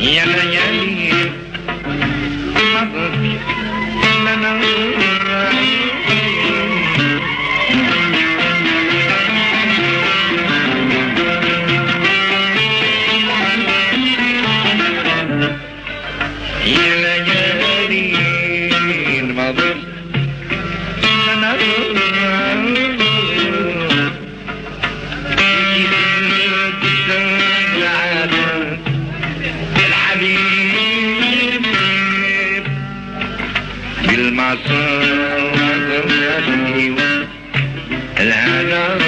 yeah yeah yeah. المعصوم الهنا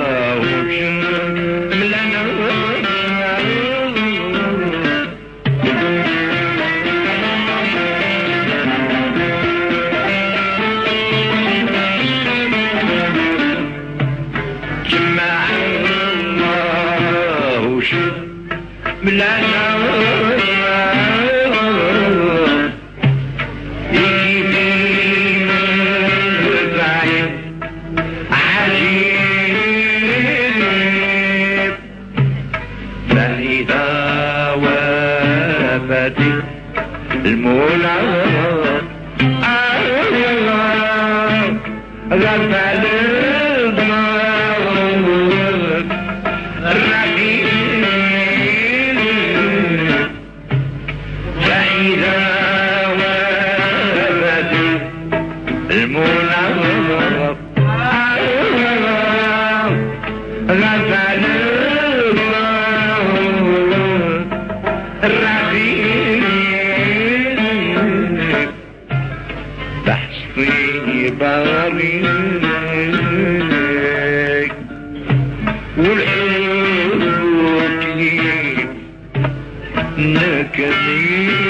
فإذا وافت المولى Oh, الضمار الرحيم فإذا في بارك والحوكي نكذيب